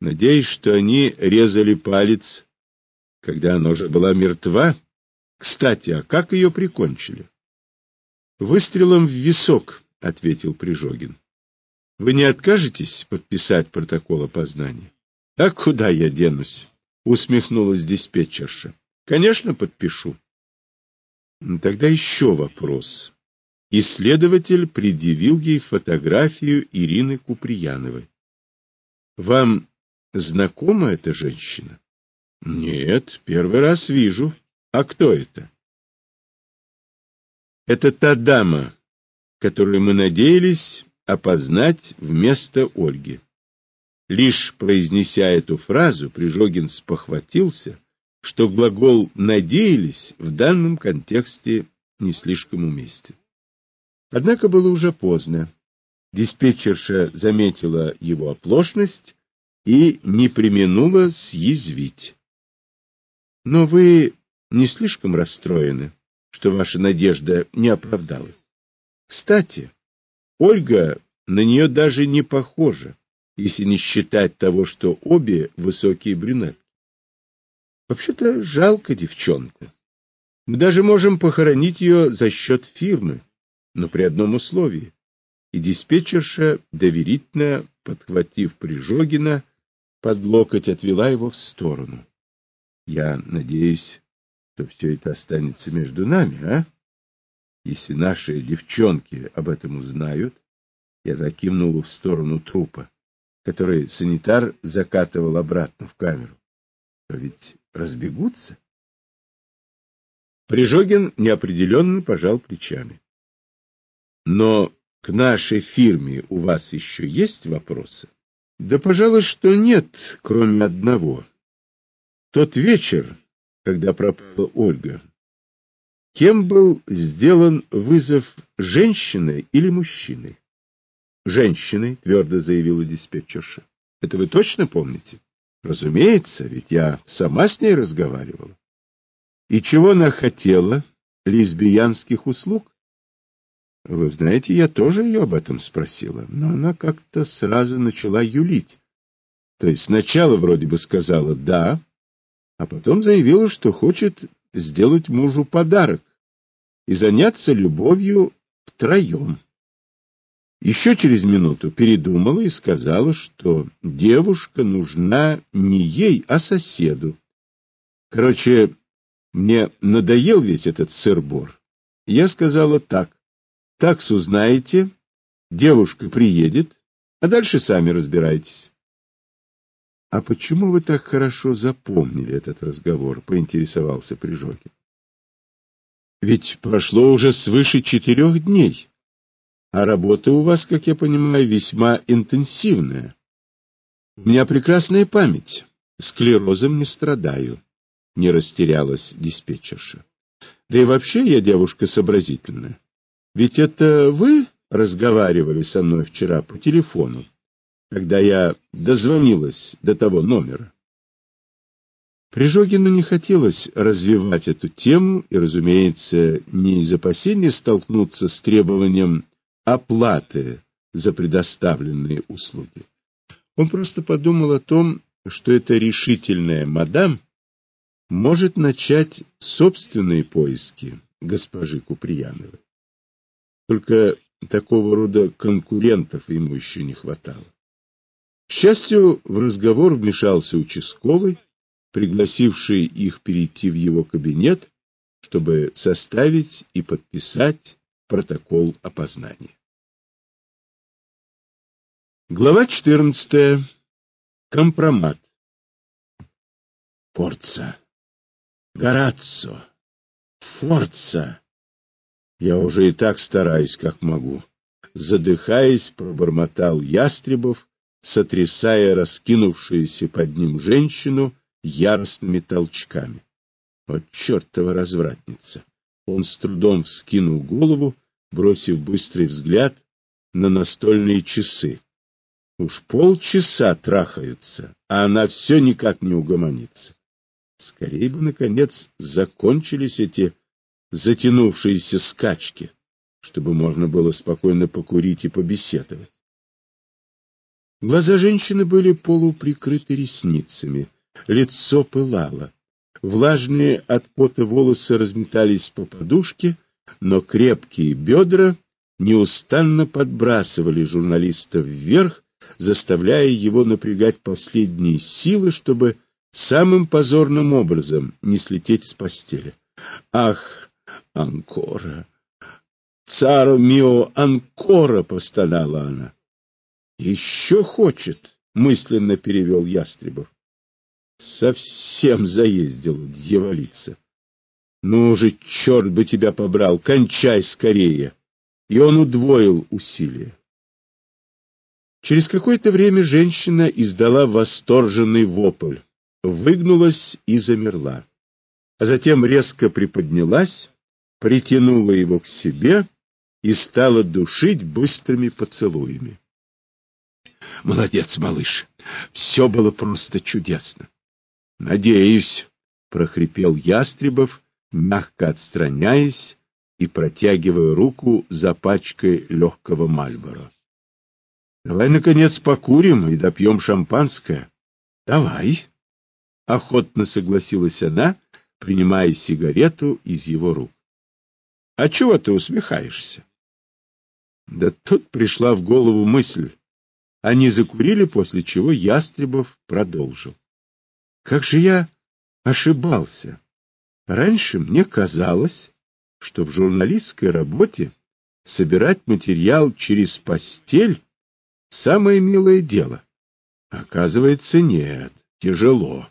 Надеюсь, что они резали палец, когда она уже была мертва. Кстати, а как ее прикончили? Выстрелом в висок, — ответил Прижогин. Вы не откажетесь подписать протокол опознания? — А куда я денусь? — усмехнулась диспетчерша. — Конечно, подпишу. Тогда еще вопрос. Исследователь предъявил ей фотографию Ирины Куприяновой. — Вам знакома эта женщина? — Нет, первый раз вижу. А кто это? — Это та дама, которую мы надеялись опознать вместо Ольги. Лишь произнеся эту фразу, Прижогин спохватился, что глагол «надеялись» в данном контексте не слишком уместен. Однако было уже поздно. Диспетчерша заметила его оплошность и не применула съязвить. — Но вы не слишком расстроены, что ваша надежда не оправдалась. Кстати, Ольга на нее даже не похожа, если не считать того, что обе высокие брюнетки. Вообще-то жалко девчонка. Мы даже можем похоронить ее за счет фирмы, но при одном условии. И диспетчерша, доверительно подхватив Прижогина, под локоть отвела его в сторону. Я надеюсь, что все это останется между нами, а? Если наши девчонки об этом узнают, я закинул в сторону трупа, который санитар закатывал обратно в камеру, то ведь разбегутся. Прижогин неопределенно пожал плечами. Но к нашей фирме у вас еще есть вопросы? Да, пожалуй, что нет, кроме одного. Тот вечер, когда пропала Ольга, Кем был сделан вызов женщиной или мужчиной? Женщиной, твердо заявила диспетчерша. Это вы точно помните? Разумеется, ведь я сама с ней разговаривала. И чего она хотела? Лесбиянских услуг? Вы знаете, я тоже ее об этом спросила, но она как-то сразу начала юлить. То есть сначала вроде бы сказала «да», а потом заявила, что хочет сделать мужу подарок и заняться любовью втроем. Еще через минуту передумала и сказала, что девушка нужна не ей, а соседу. Короче, мне надоел весь этот сыр-бор. Я сказала так. Таксу знаете, девушка приедет, а дальше сами разбирайтесь. — А почему вы так хорошо запомнили этот разговор? — поинтересовался Прижокин. — Ведь прошло уже свыше четырех дней, а работа у вас, как я понимаю, весьма интенсивная. У меня прекрасная память, склерозом не страдаю, — не растерялась диспетчерша. Да и вообще я девушка сообразительная. Ведь это вы разговаривали со мной вчера по телефону? когда я дозвонилась до того номера. Прижогину не хотелось развивать эту тему и, разумеется, не из опасения столкнуться с требованием оплаты за предоставленные услуги. Он просто подумал о том, что эта решительная мадам может начать собственные поиски госпожи Куприяновой. Только такого рода конкурентов ему еще не хватало. К счастью, в разговор вмешался участковый, пригласивший их перейти в его кабинет, чтобы составить и подписать протокол опознания. Глава 14. Компромат. Форца. Гораццо. Форца. Я уже и так стараюсь, как могу. Задыхаясь, пробормотал Ястребов, сотрясая раскинувшуюся под ним женщину яростными толчками. Вот чертова развратница! Он с трудом вскинул голову, бросив быстрый взгляд на настольные часы. Уж полчаса трахаются, а она все никак не угомонится. Скорее бы, наконец, закончились эти затянувшиеся скачки, чтобы можно было спокойно покурить и побеседовать. Глаза женщины были полуприкрыты ресницами, лицо пылало. Влажные от пота волосы разметались по подушке, но крепкие бедра неустанно подбрасывали журналиста вверх, заставляя его напрягать последние силы, чтобы самым позорным образом не слететь с постели. «Ах, Анкора! Цару мио Анкора!» — простонала она. «Еще хочет!» — мысленно перевел Ястребов. Совсем заездил дьяволица. Ну же, черт бы тебя побрал, кончай скорее! И он удвоил усилия. Через какое-то время женщина издала восторженный вопль, выгнулась и замерла. А затем резко приподнялась, притянула его к себе и стала душить быстрыми поцелуями. Молодец, малыш. Все было просто чудесно. Надеюсь, прохрипел Ястребов, мягко отстраняясь и протягивая руку за пачкой легкого мальбора. Давай наконец покурим и допьем шампанское. Давай, охотно согласилась она, принимая сигарету из его рук. А чего ты усмехаешься? Да тут пришла в голову мысль. Они закурили, после чего Ястребов продолжил. Как же я ошибался. Раньше мне казалось, что в журналистской работе собирать материал через постель — самое милое дело. Оказывается, нет, тяжело.